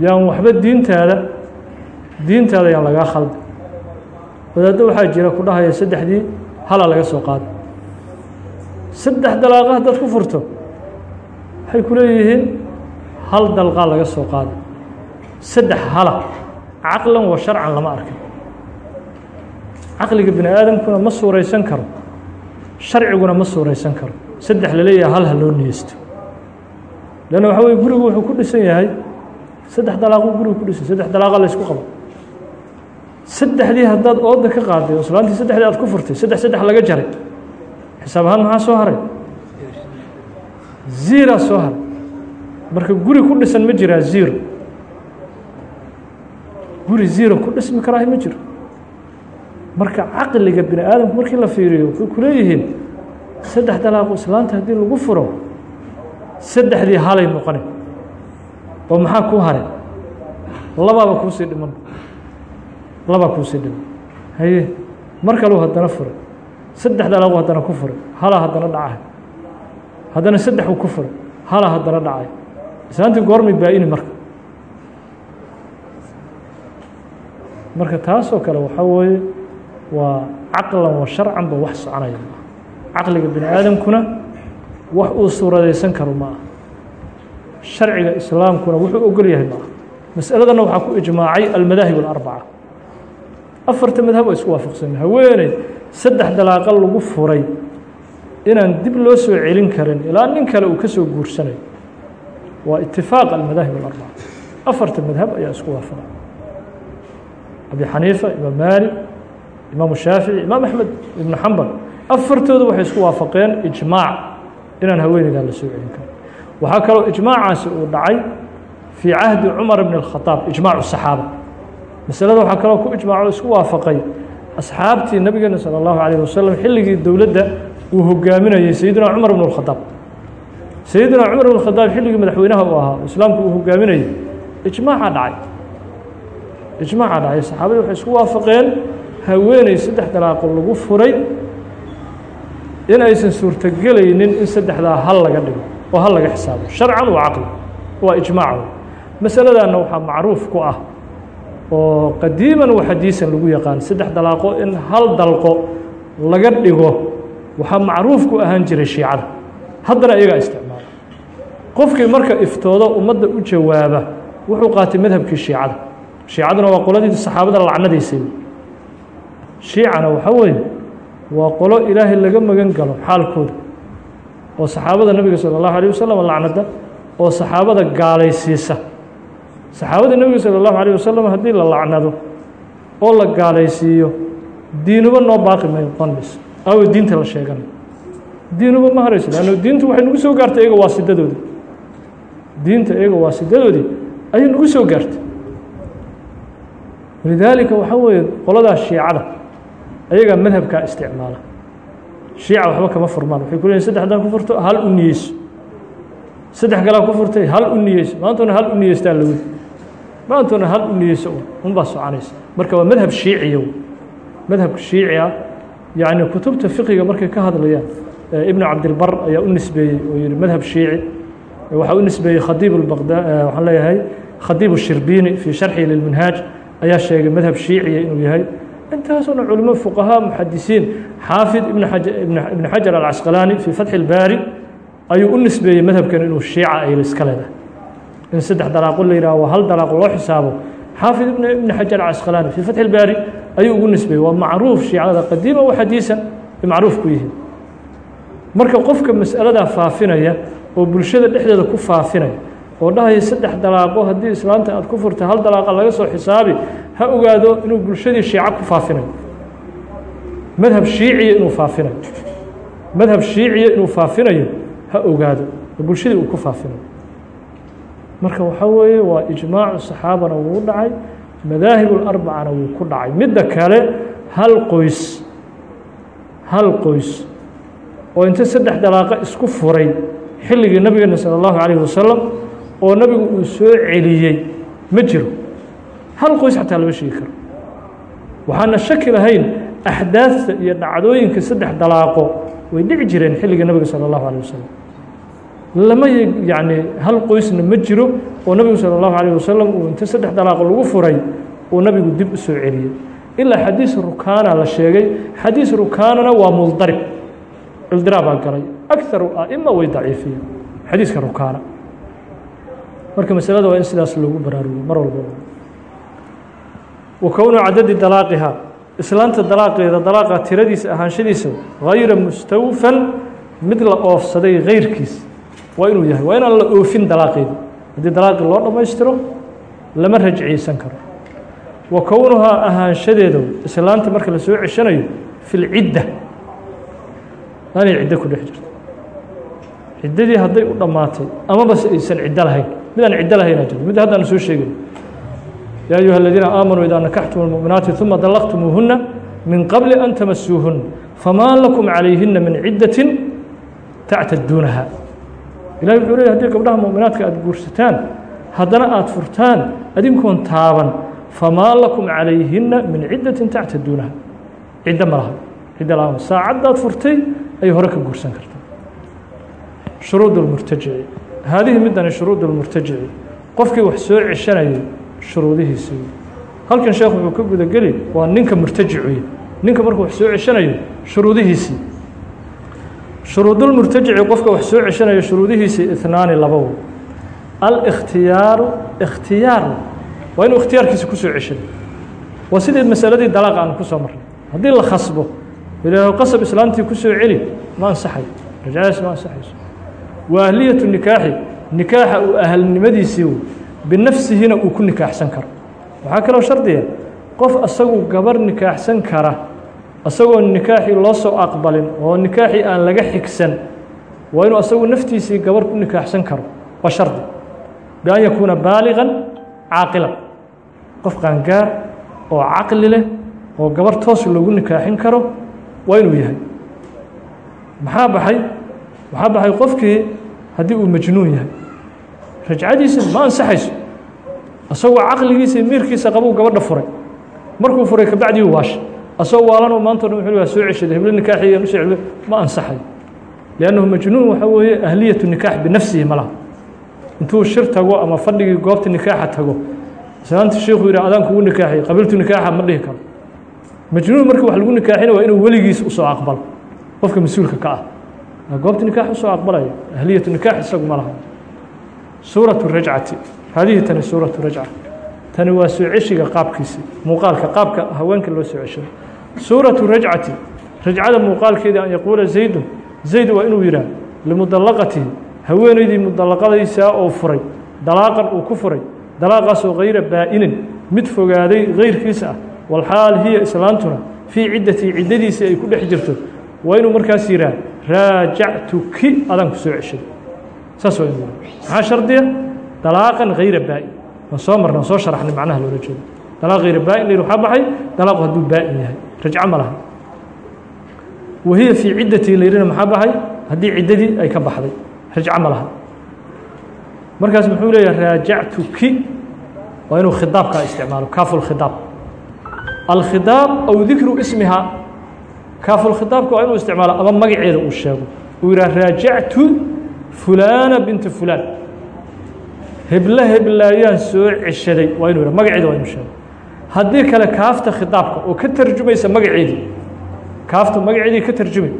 yaan waxba diintaada diintaada yaan lagaa khalda wadaaddo waxaa jira ku dhahaya saddexdii hala laga soo qaada saddex dalaaqa haddaad ku furto. Waxay ku leeyihiin hal dalqaa laga soo qaado. Saddex hala caqlan wa sharcan lama arkin. Caqliga bini aadamkuna ma suuraysan karo. Sharciguna ma suuraysan karo. Saddex la leeyahay hal ha loo niyeysto. Leanna waxa weye gurigu wuxuu ku dhisan yahay saddex dalaaquu gurigu ku dhisan saddex dalaaqa la ysku qabo. Saddexdii haddaad ooda ka qaaday oo islaantii saddexdii aad ku furtay saddex saddex laga jaray xisaab ahaan maxaa soo haray? Ziraa soo haray. Marka guri ku dhisan ma jiraa ziro guri ziro ku dhismi karaahi ma jiro. Marka caqliga bini aadamku markii la fiiriyo wuxuu ku leeyihiin saddex dalaaqo islaanta haddii lagu furo saddexdii halay noqone oo maxaa kuu haray? Labaaba kuusii dhiman. Labaa kuusii dhiman. Haye mar kaleu haddana furay saddex dalaaqu haddana ku furay halaa haddana dhacay. Haddana saddexuu ku furay halaa haddana dhacay. Islaantii goormay baa-ini marka. Marka taasoo kale waxaa weeye waa caqlan wa sharcan ba wax soconaya maaha. Caqliga bini aadamkuna wax uu suuradaysan karo ma aha sharciga islaamkuna wuxuu ogol yahay ma aha masaladanna waxaa ku ijmaacay almadaahib alarbaca afarta madhab oo isku waafaqsan. Haweeney saddex dalaaqa lagu furay inaan dib loo soo celin karin ilaa nin kale uu ka soo guursanayo waa itifaaq almadaahib alarbaca afarta madhab ayaa isku waafaqa abi xaniifa imaam maalik imaamu shaafici imaam axmed ibnu xambal afartooda waxay isku waafaqeen ijmaac inaan haweeneydaa la soo celin karin. Waxaa kaloo ijmaacaasi uu dhacay fii cahdi cumar bn اkhadaab ijmaacu saxaaba. Masalada waxaa kaloo ku ijmaaco isku waafaqay asxaabtii nabigeena salى اllahu alayh wasalam xilligii dowladda uu hogaaminayey sayidina cumar bn اkhadaab sayidina cumar bn khadaab xilligii madaxweynaha uu ahaa islaamku uu hogaaminayey ijmaaca dhacay ijmaaca dhacay saxaabadii waxay isku waafaqeen haweeney saddex dalaaqo lagu furay in aysan suurtogelaynin in saddexdaa hal laga dhigo oo hal laga xisaabo sharcan wa caqli waa ijmaac masaladanna waxaa macruuf ku ah oo qadiiman wa xadiisan lagu yaqaan saddex dalaaqo in hal dalqo laga dhigo waxaa macruuf ku ahaan jiray shiicada haddana iyagaa isticmaala qofkii marka iftoodo ummadda u jawaaba wuxuu qaatay madhabkii shiicada shiicaduna waa qoladii saxaabada lacnadaysay shiicana waxaa weeye waa qolo ilaahay laga magan galo xaalkooda oo saxaabada nebiga salى اllahu alيه wasalam lacnada oo saxaabada gaalaysiisa saxaabada nebiga salى اllahu alيه wasalam haddii la lacnado oo la gaalaysiiyo diinuba noo baaqi mayo qonmayso awo diinta la sheeganayo diinuba ma harayso lanno diintu waxay nagu soo gaartay iyaga waasidadoodii diinta iyaga waasidadoodii ayay nagu soo gaartay walidaalika waxaa weeye qoladaas shiicada ayagaa madhabkaa isticmaala shiica waxba kama furmaan waxay ku leeyiin saddex haddaan ku furto hal u niyeyso saddex kalaa ku furtay hal u niyeyso maantuna hal u niyeystaa la wadi maantuna hal u niyeyso unbaa soconaysa marka waa madhab shiiciya madhabka shiici ah yacni kutubta fiqiga markay ka hadlayaan ibnu cabdilbar ayaa u nisbeeyey oo yihi madhab shiici waxaa u nisbeeyey khadiib baqda waxaan leeyahay khadiib الshirbiini fii sharxi lilminhaaj ayaa sheegay madhab shiiciya inuu yahay intaasoo dhan culimo fuqahaa muxadisiin xaafid ibn xajar alcasqalaani fii fatxi اlbaari ayuu u nisbeeyey madhabkan inuu shiica ay iska leedahay in saddex dalaaqo la yidhaho waa hal dalaaqo loo xisaabo. Xaafid ibn xajar alcasqalaani fii fatxi اlbaari ayuu ugu nisbeeyey waa macruuf shiicada qadiima wa xadiisan ay macruuf ku yihiin marka qofka mas'aladaa faafinaya oo bulshada dhexdeeda ku faafinaya oo dhahaya saddex dalaaqo haddii islaanta aad ku furta hal dalaaqa laga soo xisaabi ha ogaado inuu bulshadii shiico ku faafinayo madhab shiiciya inuu faafinayo madhab shiiciya inuu faafinayo ha ogaado. Bulshadii uu ku faafinayo marka waxaa weeye waa ijmaacu saxaabana wuu dhacay madaahib ularbacana wuu ku dhacay midda kale hal qoys hal qoys oo inta saddex dalaaqa isku furay xilligii nabigeena salى اllahu calayh wasalam oo nabigu uu soo celiyey ma jiro hal qoys xataa lama sheegi karo waxaana shaki lahayn axdaadta iyo dhacdooyinka saddex dalaaqo way dhici jireen xilliga nabiga salى اllahu alيه wasalam lama yacni hal qoysna ma jiro oo nabigu salى اllahu alيه wasalam uu inta saddex dalaaqo lagu furay uu nabigu dib u soo celiyey ilaa xadiis rukaana la sheegay xadiis rukaanana waa muldarib ildiraabaa galay akaru aima way daciifiyeen xadiiska rukaana marka masalada waa in sidaas loogu baraarugo mar walba wa kownu cadadi dalaaqiha islaanta dalaaqeeda dalaaqa tiradiisa ahaanshadiisa gayra mustawfan mid la oofsaday gayrkiis waa inuu yahay waa inaan la oofin dalaaqiidi haddii dalaaqii loo dhammaystiro lama rajciyeysan karo. Wa kownuhaa ahaanshadeedow islaanta marka la soo ceshanayo fi lcidda inay ciddo ku dhex jirto. Ciddadii hadday u dhammaatay amabase aysan ciddo lahayn. Mid aan ciddo lahayn aa jirto mid haddaanu soo sheegayno yaa ayuha aladiina aamanuu idaa nakaxtum almu'minaati uma dallaqtumuuhunna min qabli an tamasuuhunna famaa lakum calayhina min ciddatin tactaduunaha ilahi wuxuu leey hadii gabdhaha muؤminaadka aada guursataan haddana aada furtaan adinkoon taaban famaa lakum calayhina min ciddaةi tactaduunaha ciddo ma laha ciddo la saacaddaad furtay ayay hore ka guursan kartaa shuruud اlmurtajici haadihi midani shuruud اlmurtajici qofkii wax soo ceshanayay shuruudihiisii halkan sheekh wuxuu ka gudageli waa ninka murtajicuy ninka markuu wax soo ceshanayo shuruudihiisii shuruudulmurtajici qofka wax soo ceshanayo shuruudihiisii ihnaani laba wo alkhtiyaaru ikhtiyaar. Waa inuu ikhtiyaarkiisa ku soo ceshado. Waa sidii masaladii dalaaqa aan ku soo marnay. Haddii la khasbo ilaahu qasab islaantii ku soo celi ma ansaxayo rajcadaas ma ansaxayso. Wa ahliyatu nikaaxi nikaaxa uu ahalnimadiisii binafsihina uu ku nikaaxsan karo. Waxaa kaloo shardiga qof asagu gabar nikaaxsan kara asagoo nikaaxii loo soo aqbalin oo nikaaxii aan laga xigsan waa inuu asagu naftiisii gabar ku nikaaxsan karo waa shardi bian yakuuna baaligan caaqilan. Qof qaangaar oo caqli leh oo gabar toos lagu nikaaxin karo waa inuu yahay. Maxaa baxay? Maxaa baxay qofkii haddii uu majnuun yahay. Rajcadiisa ma ansaxayso. Asagoo caqligiisa miirkiisa qabuu gabadha furay. Markuu furay kabacdii waasha asagoo waalanoo maanta dhan wuxuu waa soo ceshaday heblo nikaaxiyan u soo celiyo ma ansaxayo liannahu majnuun waxa weeye ahliyatu nikaax binafsihi ma intuu shir tago ama fadhigii goobta nikaaxa tago islaanti sheikuu yidhi adaan kugu nikaaxiy qabiltu nikaaxa ma dhihi karo. Majnuun markii wax lagu nikaaxina waa inuu weligiis u soo aqbalo qofka mas'uulka ka ah. Goobta nikaax u soo aqbalaya ahliyatu nikaax isagu ma laha. Suuraةu rajcati haadihi tani suuraةu rajca. Tani waa soo ceshiga qaabkiisi muuqaalka qaabka haweenka loo soo ceshado suuraةu rajcati rajcada muuqaalkeeda an yaquula zaydun zayd waa inuu yidhaah limudalaqatihi haweeneydii mudalaqadaysaa oo furay dalaaqan uu ku furay dalaaqaasoo hayra baa'inin mid fogaaday gayrkiisa ah walxaal hiya islaantuna fii ciddatii ciddadiisii ay ku dhex jirto waa inuu markaas yidhaah raajactuki adaan ku soo ceshaday saas waa inu maxaa shardiya? Dalaaqan hayra baa'in waan soo marna soo sharaxnay macnaha loola jeedo. Dalaaq hayra baa'in layidhi waxaa baxay? Dalaaqu hadduu baa'in yahay rajco ma laha. Wahiya fii ciddatii layidhina maxaa baxay? Haddii ciddadii ay ka baxday rajco ma laha. Markaas muxuu leeyahay raajactuki waa inuu khidaabkaa isticmaalo kaafu lkhidaab alkhidaab aw dikru ismihaa kaafu lkhidaabka waa inuu isticmaalo ama magaceeda uu sheego. Uu yidhaha raajactu fulaana binta fulaan. Heblo heblaayaan soo ceshaday waa inu yidha magaceeda waa inu sheego haddii kale kaafta khidaabka oo ka tarjumaysa magaceedii. Kaafta magaceedii ka tarjumay.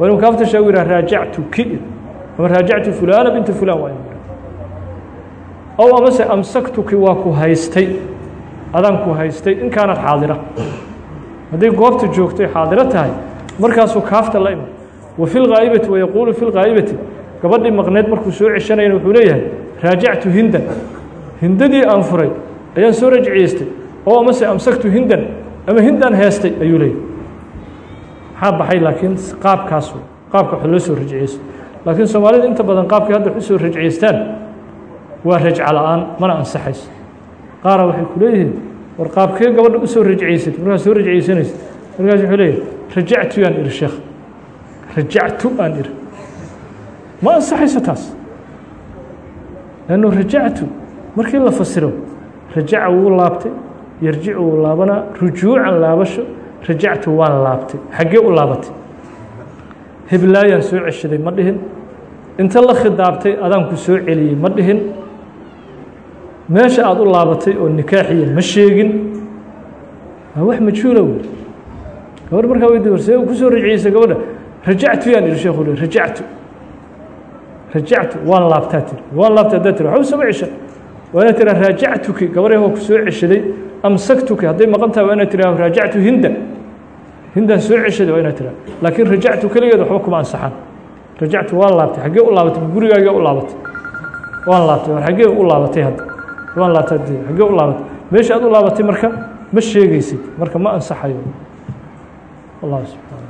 Inuu kaafta sheego yidhaha raajactu ki ama raajactu fulaana binta fulaan waa ow amase amsaktuki waa ku haystay. Adaan ku haystay in kaanad xaadira. Hadday goobta joogtay xaadiro tahay markaasuu kaafta la iman. Wa fi lghaa'ibati wayaquulu fi lghaa'ibati gabadhii maqneed markuu soo ceshanayana wuxuu leeyahay raajactu hindan. Hindadii aan furay ayaan soo rajciyeystay oo amase amsaktu hindan ama hindaan heestay ayuu leeyahy maxaa baxay? Laakiin qaabkaas qaabka wax loo soo rajciyeysto. Laakiin soomaalida inta badan qaabkii hadda wax u soo rajciyeystaan waa rajca la'aan mana ansaxayso. Qaara waxay ku leeyihiin war qaabkee gabadha u soo rajciyeysid? Soo rajciyeysanaysid. Markaas wuxuu leeyahy rajactu yaan iri sheekh rajactu aan iri ma ansaxayso taas. Lannu rajactu markii la fasiro rajaca wuu laabtay yarjicu wuu laabanaa rujuucan laabasho rajactu waan laabtay xaggee u laabatay. Heblaayaan soo ceshaday ma dhihin. Inta la khidaabtay adaanku soo celiyey ma dhihin. Meesha aada u laabatay oo nikaaxiya ma sheegin. Waa wax majhuula wey gabadh markaa weydi war see ku soo rajciyeysa gabadha. Rajactu yaan ihi sheekhu rajactu. Rajactu waan laabtaa tiri waan laabta haddaa tiri waxba sama ceshan waa tiraa raajactuki gabarh waa ku ceshaday amsaktuki hadday maqan tahay waa inaad tiraa raajactu hindan hindan soo ceshaday waa inaad tiraa laakiin rajactu keligeed waxba kuma ansaxan rajactu waan laabtay xaggee u laabatay gurigaaga u laabatay. Waan laabtay xaggee u laabatay hadda waan laabtay xaggee u laabatay. Meesha aad u laabatay marka ma sheegaysid marka ma ansaxayo. Wallahu subxaana